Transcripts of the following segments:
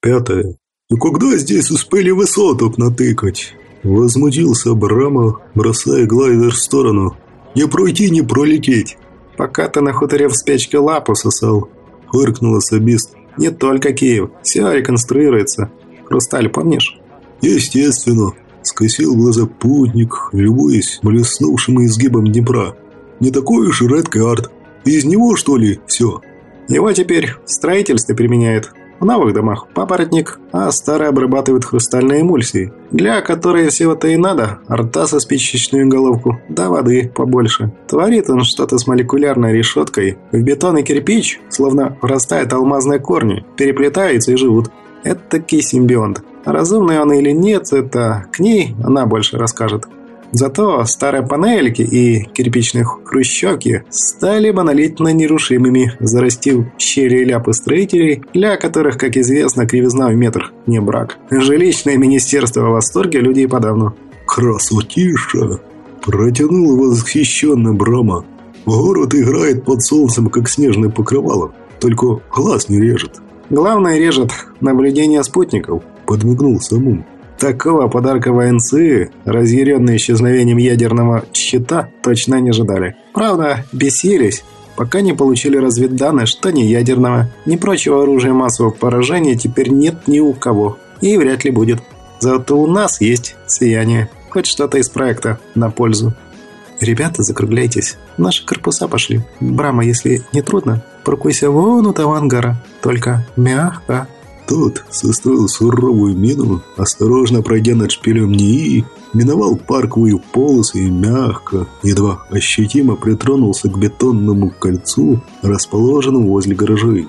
Пятое. «И когда здесь успели высоток натыкать?» Возмутился Брама, бросая глайдер в сторону. «Не пройти, не пролететь!» «Пока ты на хуторе в спячке лапу сосал», – фыркнул особист. «Не только Киев, все реконструируется. Хрусталь помнишь?» «Естественно», – скосил глаза путник, любуясь блеснувшим изгибом Днепра. «Не такой уж и редкий арт. Из него, что ли, все?» «Его теперь в строительстве применяют. В новых домах папоротник, а старые обрабатывают хрустальной эмульсией, для которой всего-то и надо рта со спичечную головку, да воды побольше. Творит он что-то с молекулярной решеткой. В бетон и кирпич, словно врастает алмазные корни, переплетаются и живут. Это таки симбионт. Разумный он или нет, это к ней она больше расскажет. Зато старые панельки и кирпичные хрущевки стали монолитно нерушимыми, зарастив щели и ляпы строителей, для которых, как известно, кривизна в метр не брак. Жилищное министерство в восторге, людей подавно. «Красотища!» – протянул восхищенно Брама. «Город играет под солнцем, как снежное покрывало, только глаз не режет». «Главное режет наблюдение спутников», – подмигнул Самум. Такого подарка военцы, разъяренные исчезновением ядерного щита, точно не ожидали. Правда, бесились, пока не получили разведданные, что ни ядерного, ни прочего оружия массового поражения теперь нет ни у кого. И вряд ли будет. Зато у нас есть сияние. Хоть что-то из проекта на пользу. Ребята, закругляйтесь. Наши корпуса пошли. Брама, если не трудно, паркуйся вон у того ангара. Только мягко. Тот состроил суровую мину, осторожно пройдя над шпилем НИИ, миновал парковую полосу и мягко, едва ощутимо притронулся к бетонному кольцу, расположенному возле гаражей.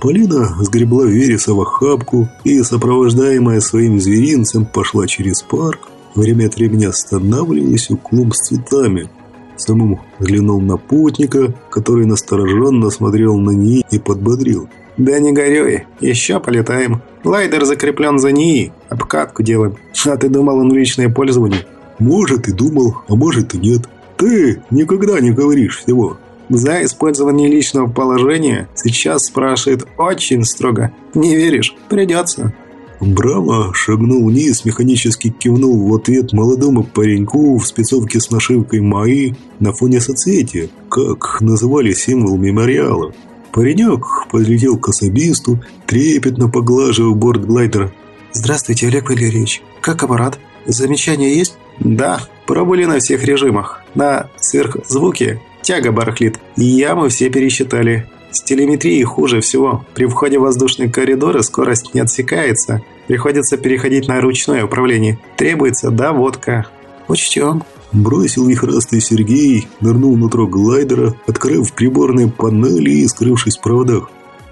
Полина сгребла Вереса в охапку и, сопровождаемая своим зверинцем, пошла через парк, время от времени останавливаясь у клумб с цветами. Самому взглянул на путника, который настороженно смотрел на ней и подбодрил – «Да не горюй, еще полетаем. Лайдер закреплен за НИИ, обкатку делаем. А ты думал, он личное пользование?» «Может, и думал, а может, и нет. Ты никогда не говоришь всего». «За использование личного положения сейчас спрашивает очень строго. Не веришь? Придется». Брама шагнул вниз, механически кивнул в ответ молодому пареньку в спецовке с нашивкой «МАИ» на фоне соцветия, как называли символ мемориала. Паренек подлетел к особисту, трепетно поглаживая борт глайдера. «Здравствуйте, Олег Валерьевич. Как аппарат? Замечания есть?» «Да, пробовали на всех режимах. На сверхзвуке тяга барахлит. Ямы все пересчитали. С телеметрией хуже всего. При входе в воздушные коридоры скорость не отсекается. Приходится переходить на ручное управление. Требуется доводка». «Учтем», Бросил вихрастый Сергей, нырнул внутрь глайдера, открыв приборные панели и скрывшись в проводах.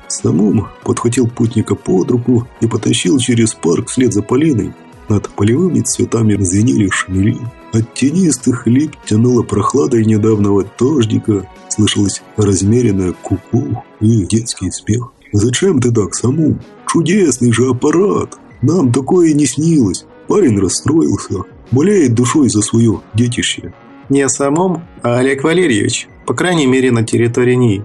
Самум подхватил путника под руку и потащил через парк вслед за Полиной. Над полевыми цветами звенели шмели. От тенистых лип тянуло прохладой недавнего дождика. Слышалось размеренное куку и детский смех. «Зачем ты так, Самум? Чудесный же аппарат! Нам такое не снилось!» Парень расстроился, болеет душой за свое детище. Не о самом, а Олег Валерьевич. По крайней мере, на территории НИИ.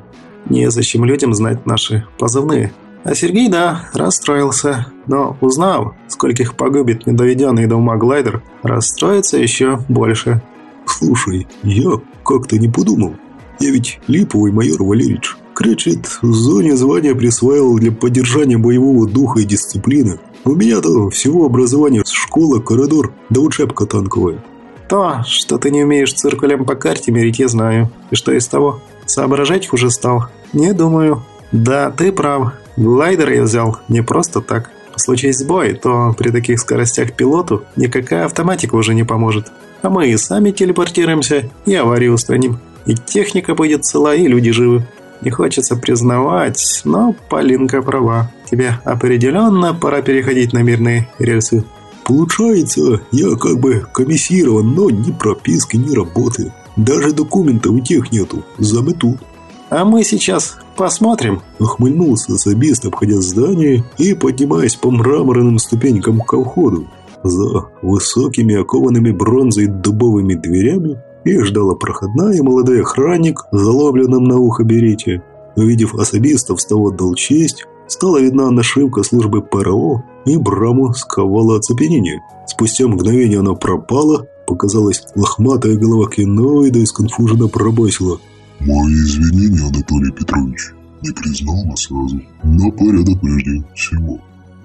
Незачем людям знать наши позывные. А Сергей, да, расстроился. Но узнав, скольких погубит недоведенный до ума глайдер, расстроится еще больше. Слушай, я как-то не подумал. Я ведь липовый майор Валерьевич. Кричит, в зоне звания присваивал для поддержания боевого духа и дисциплины. У меня-то всего образование школа, коридор, да учебка танковая. То, что ты не умеешь циркулем по карте мерить, я знаю. И что из того? Соображать хуже стал? Не думаю. Да, ты прав. Глайдер я взял не просто так. Случись сбой, то при таких скоростях пилоту никакая автоматика уже не поможет. А мы и сами телепортируемся, и аварию устраним. И техника будет цела, и люди живы. Не хочется признавать, но Полинка права. Тебе определенно пора переходить на мирные рельсы. Получается, я как бы комиссирован, но ни прописки, ни работы. Даже документов у тех нету. Заметут. А мы сейчас посмотрим. Охмыльнулся особист, обходя здание и поднимаясь по мраморным ступенькам к входу. За высокими окованными бронзой дубовыми дверями их ждала проходная молодой охранник, заловленным на ухо берете. Увидев особистов, того отдал честь, стала видна нашивка службы ПРО, и Браму сковала оцепенение. Спустя мгновение она пропала, показалась лохматая голова киноида и сконфуженно пробасила. «Мои извинения, Анатолий Петрович. Не признал нас сразу. На порядок прежде всего».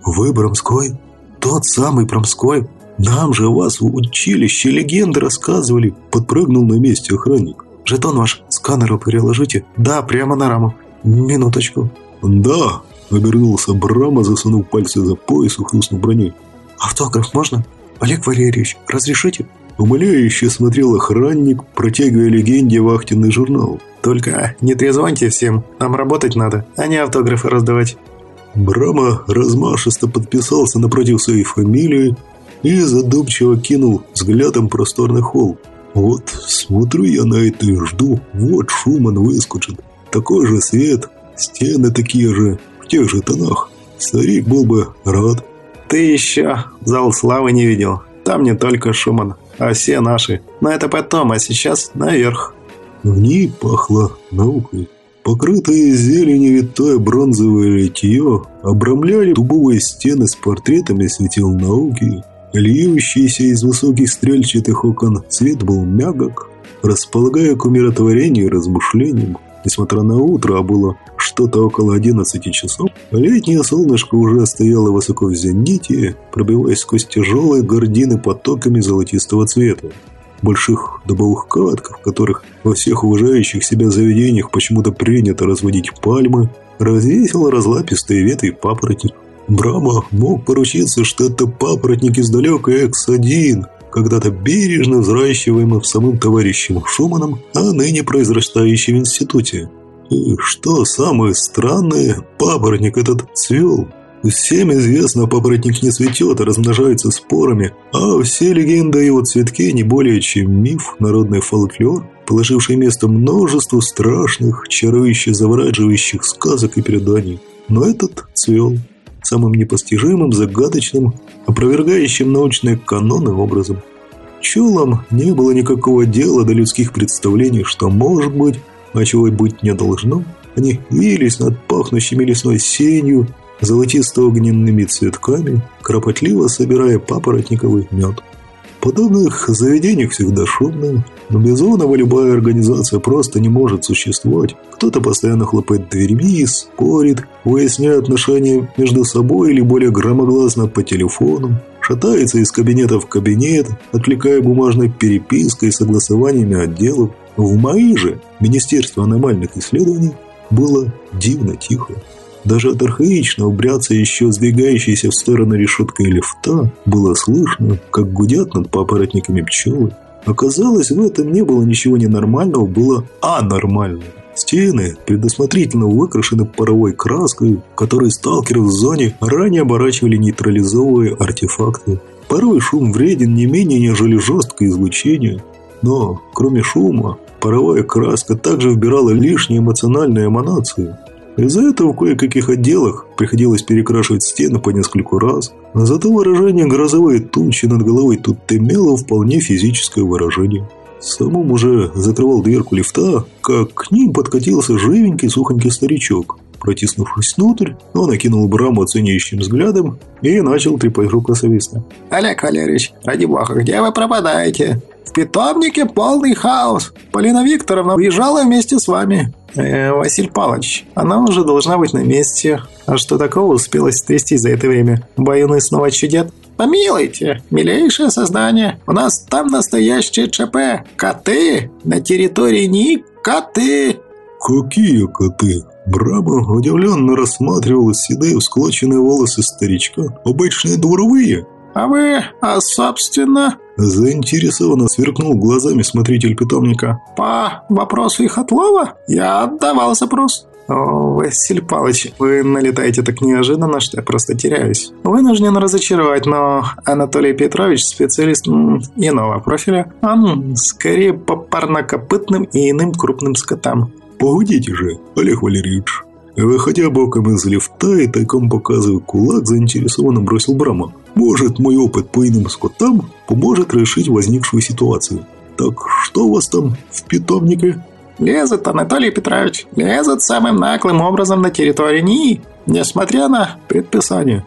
«Вы Брамской? Тот самый Брамской? Нам же вас в училище легенды рассказывали!» Подпрыгнул на месте охранник. «Жетон ваш сканеру переложите?» «Да, прямо на раму. Минуточку». «Да!» – обернулся Брама, засунув пальцы за пояс и хрустнув броней. «Автограф можно? Олег Валерьевич, разрешите?» Умоляюще смотрел охранник, протягивая легенде вахтенный журнал. «Только не трезвоньте всем, нам работать надо, а не автографы раздавать». Брама размашисто подписался напротив своей фамилии и задумчиво кинул взглядом просторный холл. «Вот, смотрю я на это и жду, вот Шуман выскочит. Такой же свет, стены такие же, в тех же тонах. Старик был бы рад». «Ты еще зал славы не видел. Там не только Шуман, а все наши. Но это потом, а сейчас наверх». В ней пахло наукой. Покрытые зеленью витое бронзовое литье обрамляли дубовые стены с портретами светил науки. Льющийся из высоких стрельчатых окон цвет был мягок, располагая к умиротворению и размышлениям. Несмотря на утро, а было что-то около 11 часов, летнее солнышко уже стояло высоко в зените, пробиваясь сквозь тяжелые гордины потоками золотистого цвета. Больших дубовых катках, в которых во всех уважающих себя заведениях почему-то принято разводить пальмы, развесил разлапистые ветви папоротник. Брама мог поручиться, что это папоротник из далекой X1, когда-то бережно взращиваемым самым товарищем Шуманом, а ныне произрастающим в институте. И что самое странное, папоротник этот цвел. Всем известно, папоротник не цветет, а размножается спорами, а все легенды о его цветке не более чем миф, народный фольклор, положивший место множеству страшных, чарующих, завораживающих сказок и преданий. Но этот цвел самым непостижимым, загадочным, опровергающим научные каноны образом. Пчелам не было никакого дела до людских представлений, что может быть, а чего быть не должно. Они вились над пахнущими лесной сенью, золотисто-огненными цветками, кропотливо собирая папоротниковый мед. Подобных заведениях всегда шумно, но без оного любая организация просто не может существовать. Кто-то постоянно хлопает дверьми, спорит, выясняя отношения между собой или более громогласно по телефону, шатается из кабинета в кабинет, отвлекая бумажной перепиской и согласованиями отделов. В МАИ же, Министерство аномальных исследований, было дивно тихо. Даже от архаичного бряться еще сдвигающейся в сторону решеткой лифта было слышно, как гудят над папоротниками пчелы. Оказалось, в этом не было ничего ненормального, было анормальное. Стены предусмотрительно выкрашены паровой краской, которой сталкеры в зоне ранее оборачивали нейтрализовые артефакты. Порой шум вреден не менее, нежели жесткое излучение. Но, кроме шума, паровая краска также вбирала лишние эмоциональные эманации. Из-за этого в кое-каких отделах приходилось перекрашивать стены по нескольку раз. А зато выражение «грозовые тучи» над головой тут имело вполне физическое выражение. Самым уже закрывал дверку лифта, как к ним подкатился живенький сухонький старичок. Протиснувшись внутрь, он окинул Браму оценивающим взглядом и начал трепать рукосовестно. «Олег Валерьевич, ради бога, где вы пропадаете? В питомнике полный хаос. Полина Викторовна уезжала вместе с вами. Э, Василь Павлович, она уже должна быть на месте. А что такого успелось стрястись за это время? Баюны снова чудят? Помилуйте, милейшее создание, у нас там настоящее ЧП. Коты на территории НИИ, коты. Какие коты? Брама удивленно рассматривал седые всклоченные волосы старичка. Обычные дворовые? А вы, а собственно... Заинтересованно сверкнул глазами смотритель питомника. По вопросу их отлова я отдавал запрос. «О, Василий Павлович, вы налетаете так неожиданно, что я просто теряюсь. Вынужден разочаровать, но Анатолий Петрович специалист м, иного профиля. Он скорее по парнокопытным и иным крупным скотам». «Погодите же, Олег Валерьевич». Выходя боком из лифта и тайком показывая кулак, заинтересованно бросил Брама. «Может, мой опыт по иным скотам поможет решить возникшую ситуацию. Так что у вас там в питомнике?» Лезет Анатолий Петрович, лезет самым наглым образом на территорию НИИ. несмотря на предписание.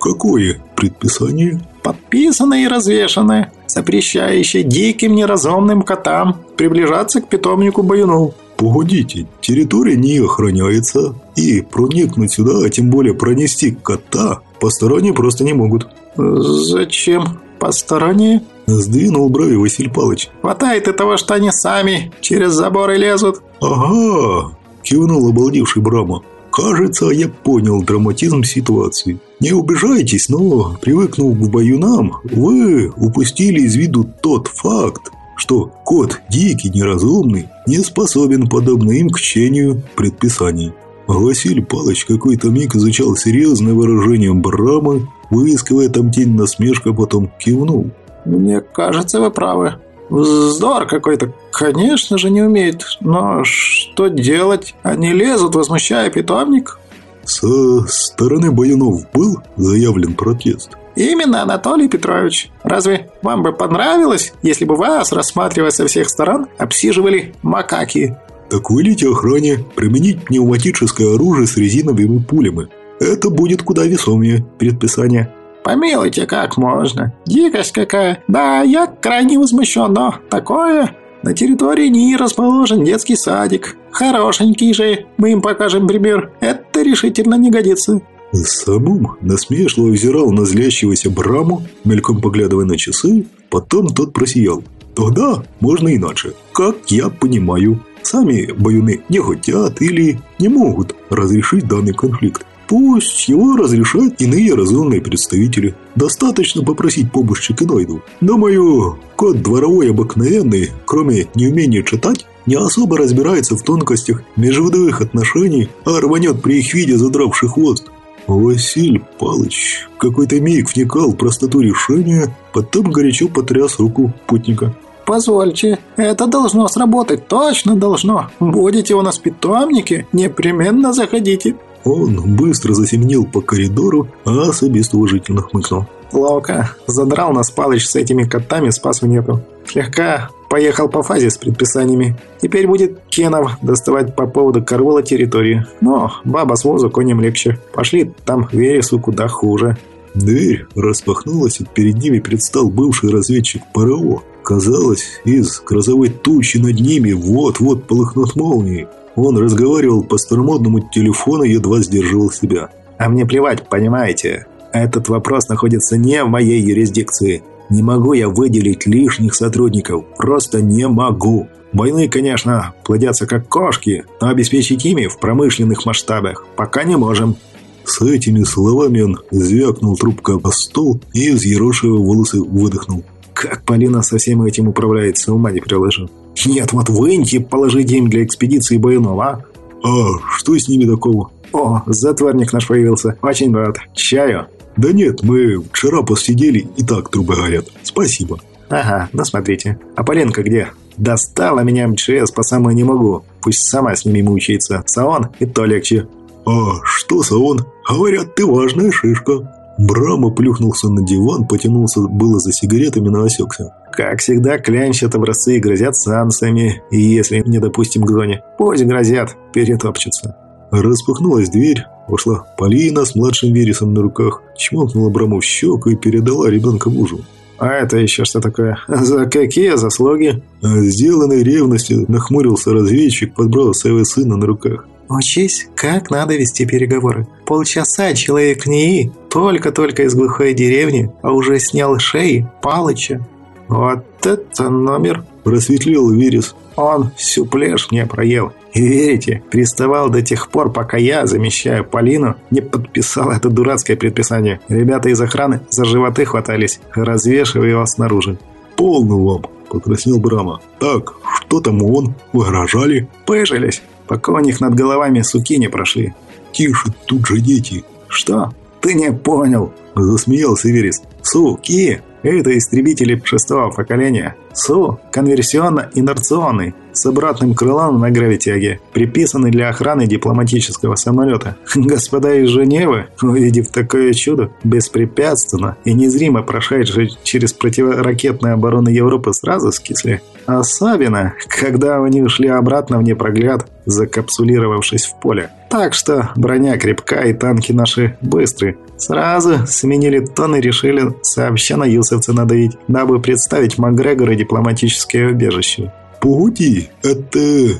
Какое предписание? Подписанное и развешанное, запрещающее диким неразумным котам приближаться к питомнику Баюну. Погодите, территория не охраняется, и проникнуть сюда, а тем более пронести кота, посторонние просто не могут. Зачем посторонние? Сдвинул брови Василий Палыч. Хватает и того, что они сами через заборы лезут. Ага, кивнул обалдевший Брама. Кажется, я понял драматизм ситуации. Не убежайтесь, но, привыкнув к баюнам, вы упустили из виду тот факт, что кот дикий, неразумный, не способен, подобно им, к чтению предписаний. Василий Палыч какой-то миг изучал серьезное выражение Брамы, выискивая там тень насмешка, потом кивнул. «Мне кажется, вы правы. Вздор какой-то, конечно же, не умеет. Но что делать? Они лезут, возмущая питомник?» Со стороны Баянов был заявлен протест. Именно, Анатолий Петрович. Разве вам бы понравилось, если бы вас, рассматривая со всех сторон, обсиживали макаки? Так велите охране применить пневматическое оружие с резиновыми пулями. Это будет куда весомее предписание. Помилуйте, как можно. Дикость какая. Да, я крайне возмущен, но такое... На территории НИИ расположен детский садик. Хорошенький же, мы им покажем пример. Это решительно не годится. Самум насмешливо взирал на злящегося Браму, мельком поглядывая на часы, потом тот просиял. Тогда можно иначе. Как я понимаю, сами баюны не хотят или не могут разрешить данный конфликт. Пусть его разрешают иные разумные представители. Достаточно попросить помощи киноиду. Думаю, кот дворовой обыкновенный, кроме неумения читать, не особо разбирается в тонкостях межвидовых отношений, а рванет при их виде задравший хвост. Василь Палыч какой-то миг вникал в простоту решения, потом горячо потряс руку путника. «Позвольте, это должно сработать, точно должно. Будете у нас питомники, непременно заходите». Он быстро засеменил по коридору, а особист уважительно хмыкнул. Ловко. Задрал нас Палыч с этими котами, спасу нету. Слегка поехал по фазе с предписаниями. Теперь будет Кенов доставать по поводу Карвола территории. Но баба с возу конем легче. Пошли там Вересу куда хуже. Дверь распахнулась, и перед ними предстал бывший разведчик ПРО. Казалось, из грозовой тучи над ними вот-вот полыхнут молнии. Он разговаривал по старомодному телефону и едва сдерживал себя. «А мне плевать, понимаете? Этот вопрос находится не в моей юрисдикции. Не могу я выделить лишних сотрудников. Просто не могу. Бойны, конечно, плодятся как кошки, но обеспечить ими в промышленных масштабах пока не можем. С этими словами он звякнул трубкой по стол и, взъерошивая волосы, выдохнул. Как Полина со всем этим управляется, ума не приложу. Нет, вот выньте, положите им для экспедиции Байнов, а? А что с ними такого? О, затворник наш появился. Очень рад. Чаю? Да нет, мы вчера посидели и так трубы горят. Спасибо. Ага, ну смотрите. А Поленка где? Достала меня МЧС по самое не могу. Пусть сама с ними мучается. Саон и то легче. А что Саон? Говорят, ты важная шишка. Брама плюхнулся на диван, потянулся было за сигаретами, но осекся. Как всегда, клянчат образцы и грозят сансами, если не допустим к зоне. Пусть грозят, перетопчутся. Распахнулась дверь, вошла Полина с младшим Вересом на руках, чмокнула Браму в щеку и передала ребенка мужу. «А это еще что такое? За какие заслуги?» Сделанной ревностью нахмурился разведчик, подбрал своего сына на руках. «Учись, как надо вести переговоры. Полчаса человек НИИ только-только из глухой деревни, а уже снял шеи Палыча. Вот это номер!» Просветлел Верес. Он всю плешь мне проел. И верите, приставал до тех пор, пока я, замещаю Полину, не подписал это дурацкое предписание. Ребята из охраны за животы хватались, развешивая его снаружи. «Полно вам!» – покраснел Брама. «Так, что там он? Угрожали?» «Пыжились, пока у них над головами суки не прошли». «Тише, тут же дети!» «Что? Ты не понял!» – засмеялся Верес. Суки! Это истребители шестого поколения. СУ – конверсионно-инерционный, с обратным крылом на гравитяге, приписанный для охраны дипломатического самолета. Господа из Женевы, увидев такое чудо, беспрепятственно и незримо прошедшие через противоракетную оборону Европы, сразу скисли. Особенно, когда они ушли обратно в непрогляд, закапсулировавшись в поле. Так что броня крепка и танки наши быстрые. Сразу сменили тон и решили сообща на юсовца надавить, дабы представить Макгрегора дипломатическое убежище. «Погоди, это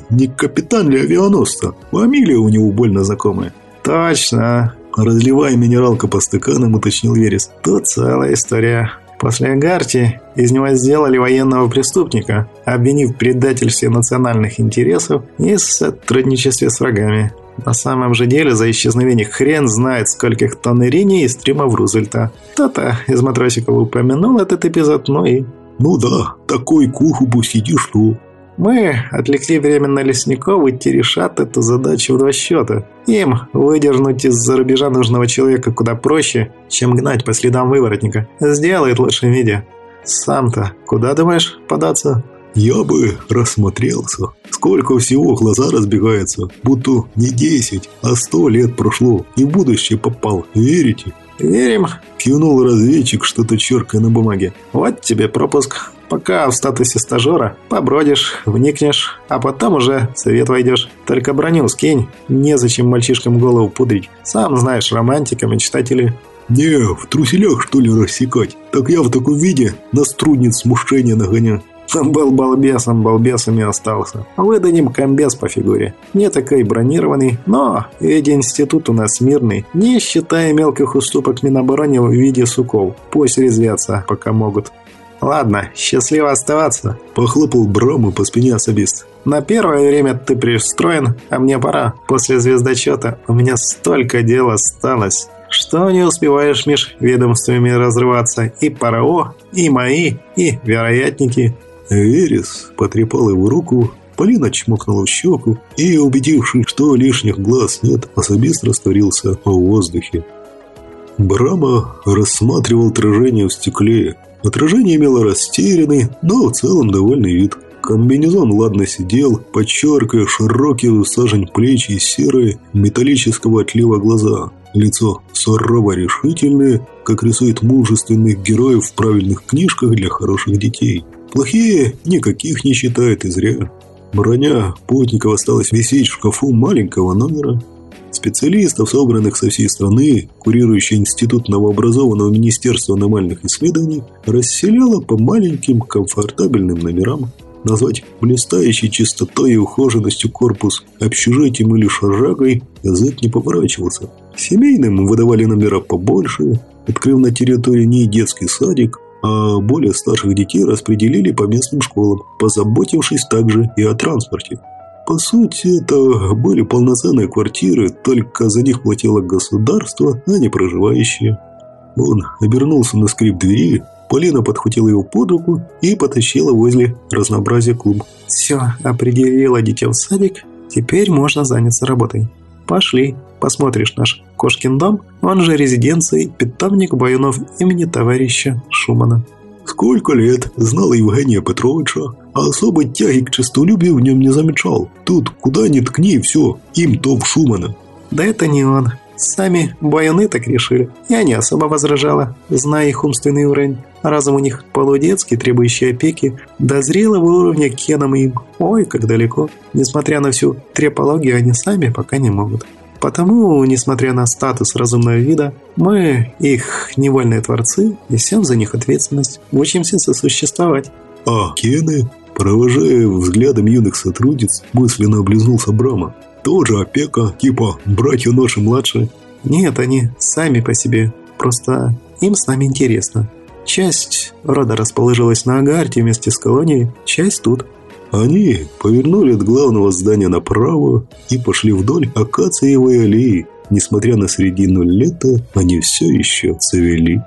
не капитан ли авианосца? Фамилия у него больно знакомая». «Точно!» Разливая минералка по стаканам, уточнил Верес. «Тут целая история. После Агарти из него сделали военного преступника, обвинив в предательстве национальных интересов и сотрудничестве с врагами. На самом же деле за исчезновение хрен знает скольких тонн Ирине из стримов Рузвельта. Кто-то из матросиков упомянул этот эпизод, ну и... «Ну да, такой куху сиди что...» Мы отвлекли временно лесников, и те решат эту задачу в два счета. Им выдернуть из-за рубежа нужного человека куда проще, чем гнать по следам выворотника. Сделает в лучшем виде. Сам-то куда думаешь податься? Я бы рассмотрелся. Сколько всего глаза разбегаются, будто не десять, а сто лет прошло, и в будущее попал. Верите? Верим. Кивнул разведчик, что-то черкая на бумаге. Вот тебе пропуск. Пока в статусе стажера побродишь, вникнешь, а потом уже в совет войдешь. Только броню скинь, незачем мальчишкам голову пудрить. Сам знаешь, романтика, мечтатели. Не, в труселях что ли рассекать? Так я в таком виде на струдниц смущения нагоняю. Был балбесом, балбесом и остался. Выдадим комбез по фигуре. Не такой бронированный, но ведь институт у нас мирный, не считая мелких уступок Минобороне в виде суков. Пусть резвятся, пока могут. Ладно, счастливо оставаться. Похлопал Брама по спине особист. На первое время ты пристроен, а мне пора. После звездочета у меня столько дел осталось. Что не успеваешь меж ведомствами разрываться? И ПРО, и мои, и вероятники. Верес потрепал его руку, Полина чмокнула в щеку и, убедившись, что лишних глаз нет, особист растворился в воздухе. Брама рассматривал отражение в стекле. Отражение имело растерянный, но в целом довольный вид. Комбинезон ладно сидел, подчеркивая широкие сажень плечи и серые, металлического отлива глаза. Лицо сурово решительное, как рисует мужественных героев в правильных книжках для хороших детей. Плохие никаких не считает и зря. Броня Путникова осталась висеть в шкафу маленького номера. Специалистов, собранных со всей страны, курирующий Институт новообразованного Министерства аномальных исследований, расселяла по маленьким комфортабельным номерам. Назвать блистающей чистотой и ухоженностью корпус общежитием или шарагой язык не поворачивался. Семейным выдавали номера побольше, открыв на территории не детский садик, а более старших детей распределили по местным школам, позаботившись также и о транспорте. По сути, это были полноценные квартиры, только за них платило государство, а не проживающие. Он обернулся на скрип двери, Полина подхватила его под руку и потащила возле разнообразия клуб. «Все, определила дитя в садик, теперь можно заняться работой. Пошли, посмотришь наш Кошкин дом, он же резиденцией питомник Баюнов имени товарища Шумана». Сколько лет знал Евгения Петровича, а особой тяги к честолюбию в нем не замечал. Тут куда ни ткни, все, им то в Шумана. Да это не он. Сами баюны так решили. Я не особо возражала, зная их умственный уровень. Разум у них полудетский, требующий опеки, до зрелого уровня кеном им. Ой, как далеко. Несмотря на всю трепологию, они сами пока не могут. Потому, несмотря на статус разумного вида, мы, их невольные творцы, несем за них ответственность, учимся сосуществовать. А Кены, провожая взглядом юных сотрудниц, мысленно облизнулся Брама. Тоже опека, типа братья наши младшие? Нет, они сами по себе. Просто им с нами интересно. Часть рода расположилась на Агарте вместе с колонией, часть тут. Они повернули от главного здания направо и пошли вдоль акациевой аллеи. Несмотря на середину лета, они все еще цвели.